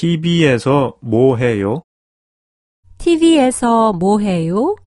TV에서 뭐 해요? TV에서 뭐 해요?